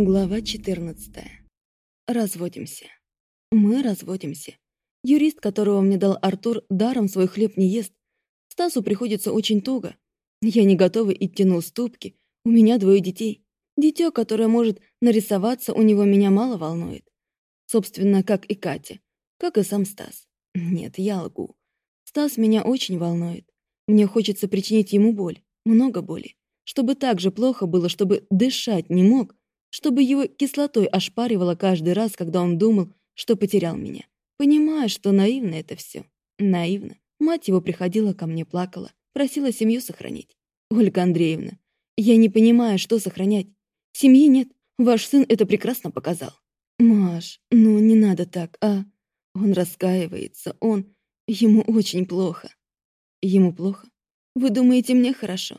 Глава 14. Разводимся. Мы разводимся. Юрист, которого мне дал Артур, даром свой хлеб не ест. Стасу приходится очень туго. Я не готова идти на уступки. У меня двое детей. Дитё, которое может нарисоваться, у него меня мало волнует. Собственно, как и Катя. Как и сам Стас. Нет, я лгу. Стас меня очень волнует. Мне хочется причинить ему боль. Много боли. Чтобы так же плохо было, чтобы дышать не мог, чтобы его кислотой ошпаривало каждый раз, когда он думал, что потерял меня. Понимая, что наивно это все. Наивно. Мать его приходила ко мне, плакала, просила семью сохранить. «Ольга Андреевна, я не понимаю, что сохранять. Семьи нет, ваш сын это прекрасно показал». «Маш, ну не надо так, а? Он раскаивается, он... Ему очень плохо». «Ему плохо? Вы думаете, мне хорошо?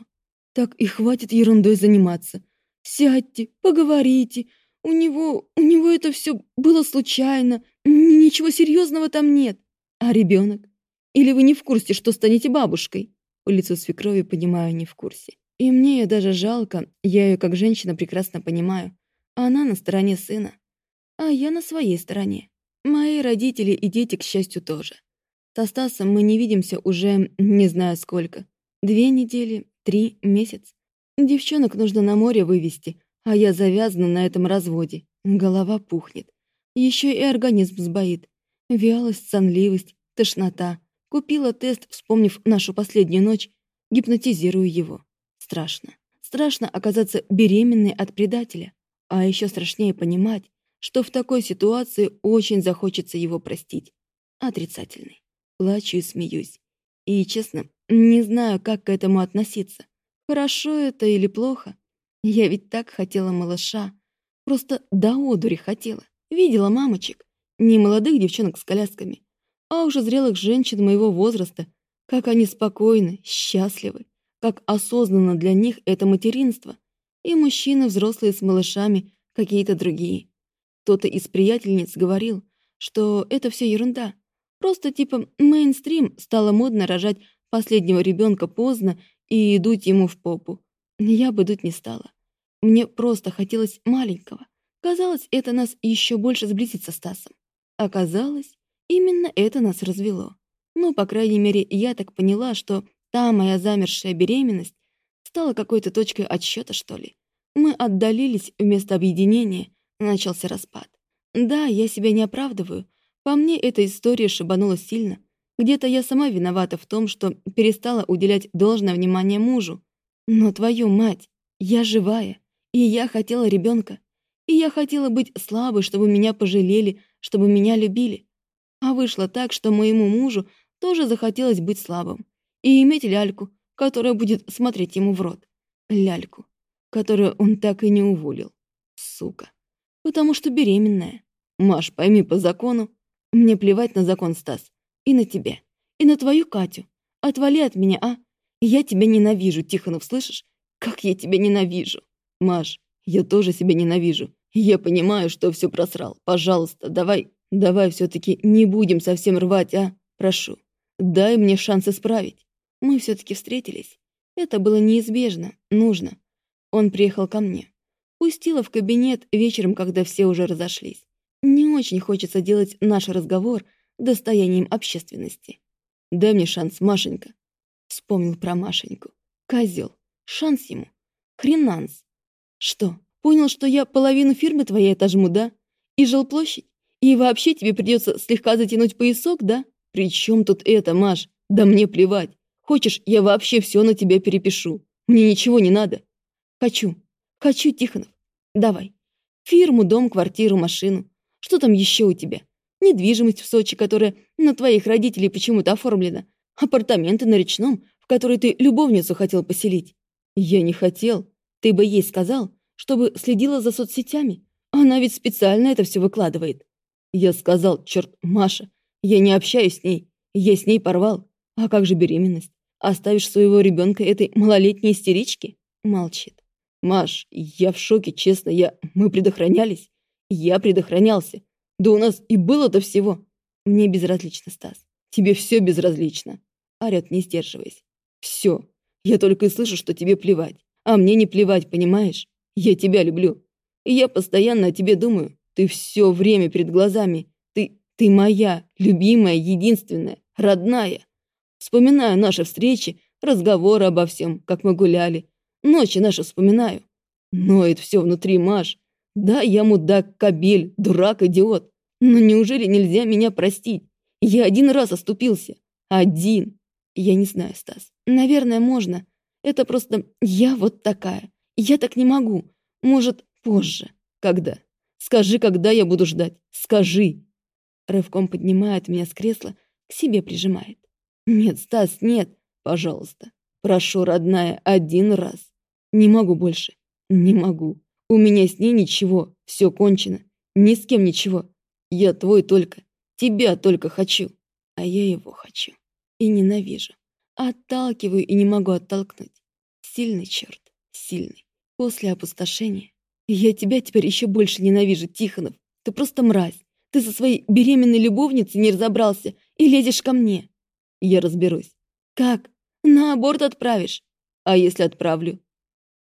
Так и хватит ерундой заниматься. Сядьте, поговорите. У него, у него это все было случайно. Ничего серьезного там нет. А ребенок? Или вы не в курсе, что станете бабушкой? По лицу свекрови понимаю, не в курсе. И мне ее даже жалко, я ее как женщина прекрасно понимаю. Она на стороне сына, а я на своей стороне. Мои родители и дети, к счастью, тоже. Со Стасом мы не видимся уже не знаю сколько. Две недели, три, месяц. Девчонок нужно на море вывести, а я завязана на этом разводе. Голова пухнет. Еще и организм сбоит. Вялость, сонливость, тошнота. Купила тест, вспомнив нашу последнюю ночь. Гипнотизирую его. Страшно. Страшно оказаться беременной от предателя. А еще страшнее понимать, что в такой ситуации очень захочется его простить. Отрицательный. Плачу и смеюсь. И, честно, не знаю, как к этому относиться. Хорошо это или плохо? Я ведь так хотела малыша. Просто до одури хотела. Видела мамочек. Не молодых девчонок с колясками, а уже зрелых женщин моего возраста. Как они спокойны, счастливы. Как осознанно для них это материнство. И мужчины взрослые с малышами, какие-то другие. Кто-то из приятельниц говорил, что это все ерунда. Просто типа мейнстрим стало модно рожать последнего ребенка поздно и дуть ему в попу. Я бы дуть не стала. Мне просто хотелось маленького. Казалось, это нас еще больше сблизит со Стасом. Оказалось, именно это нас развело. Ну, по крайней мере, я так поняла, что та моя замершая беременность стала какой-то точкой отсчета, что ли. Мы отдалились вместо объединения, начался распад. Да, я себя не оправдываю. По мне, эта история шибанула сильно, где-то я сама виновата в том, что перестала уделять должное внимание мужу. Но твою мать, я живая, и я хотела ребенка. И я хотела быть слабой, чтобы меня пожалели, чтобы меня любили. А вышло так, что моему мужу тоже захотелось быть слабым. И иметь ляльку, которая будет смотреть ему в рот. Ляльку, которую он так и не уволил. Сука. Потому что беременная. Маш, пойми по закону. Мне плевать на закон, Стас. И на тебя. И на твою Катю. Отвали от меня, а? Я тебя ненавижу, Тихонов, слышишь? Как я тебя ненавижу. Маш, я тоже себя ненавижу. Я понимаю, что все просрал. Пожалуйста, давай, давай все-таки не будем совсем рвать, а? Прошу. Дай мне шанс исправить. Мы все-таки встретились. Это было неизбежно, нужно. Он приехал ко мне. Пустила в кабинет вечером, когда все уже разошлись. Не очень хочется делать наш разговор достоянием общественности. «Дай мне шанс, Машенька!» Вспомнил про Машеньку. Козел. Шанс ему. Хренанс. Что, понял, что я половину фирмы твоей отожму, да? И жилплощадь? И вообще тебе придется слегка затянуть поясок, да? При чем тут это, Маш? Да мне плевать. Хочешь, я вообще все на тебя перепишу. Мне ничего не надо. Хочу. Хочу, Тихонов. Давай. Фирму, дом, квартиру, машину. Что там еще у тебя? Недвижимость в Сочи, которая на твоих родителей почему-то оформлена, апартаменты на речном, в которые ты любовницу хотел поселить. Я не хотел. Ты бы ей сказал, чтобы следила за соцсетями. Она ведь специально это все выкладывает. Я сказал, черт, Маша, я не общаюсь с ней. Я с ней порвал. А как же беременность? Оставишь своего ребенка этой малолетней истеричке? Молчит. Маш, я в шоке, честно, я... Мы предохранялись. Я предохранялся. Да у нас и было-то всего. Мне безразлично, Стас. Тебе все безразлично. Орет, не сдерживаясь. Все. Я только и слышу, что тебе плевать. А мне не плевать, понимаешь? Я тебя люблю. И я постоянно о тебе думаю. Ты все время перед глазами. Ты, ты моя, любимая, единственная, родная. Вспоминаю наши встречи, разговоры обо всем, как мы гуляли. Ночи наши вспоминаю. Ноет все внутри, Маш. Да, я мудак, кобель, дурак, идиот. Но неужели нельзя меня простить? Я один раз оступился. Один. Я не знаю, Стас. Наверное, можно. Это просто я вот такая. Я так не могу. Может, позже. Когда? Скажи, когда я буду ждать. Скажи. Рывком поднимает меня с кресла, к себе прижимает. Нет, Стас, нет. Пожалуйста. Прошу, родная, один раз. Не могу больше. Не могу. У меня с ней ничего. Все кончено. Ни с кем ничего. Я твой только. Тебя только хочу. А я его хочу. И ненавижу. Отталкиваю и не могу оттолкнуть. Сильный черт. Сильный. После опустошения. Я тебя теперь еще больше ненавижу, Тихонов. Ты просто мразь. Ты со своей беременной любовницей не разобрался и лезешь ко мне. Я разберусь. Как? На аборт отправишь? А если отправлю?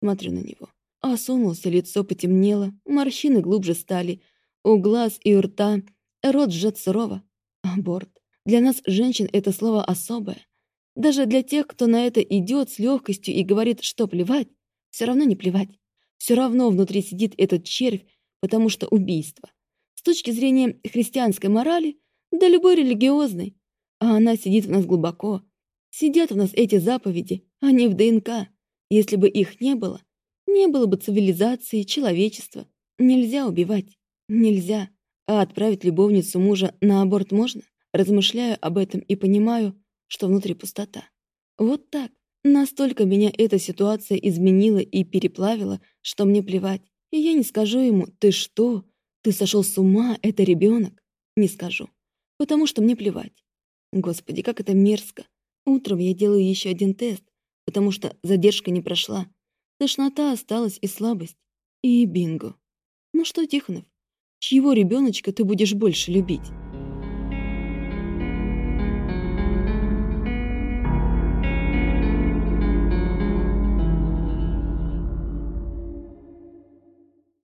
Смотрю на него. Осунулся, лицо потемнело, морщины глубже стали. У глаз и у рта рот сжат сурово. Аборт. Для нас, женщин, это слово особое. Даже для тех, кто на это идет с легкостью и говорит, что плевать, все равно не плевать. Все равно внутри сидит этот червь, потому что убийство. С точки зрения христианской морали, да любой религиозной, а она сидит в нас глубоко. Сидят в нас эти заповеди, а не в ДНК. Если бы их не было, не было бы цивилизации, человечества. Нельзя убивать. Нельзя. А отправить любовницу мужа на аборт можно? Размышляю об этом и понимаю, что внутри пустота. Вот так. Настолько меня эта ситуация изменила и переплавила, что мне плевать. И я не скажу ему «Ты что? Ты сошел с ума? Это ребенок?» Не скажу. Потому что мне плевать. Господи, как это мерзко. Утром я делаю еще один тест, потому что задержка не прошла. Тошнота осталась и слабость. И бинго. Ну что, Тихонов, чьего ребеночка ты будешь больше любить?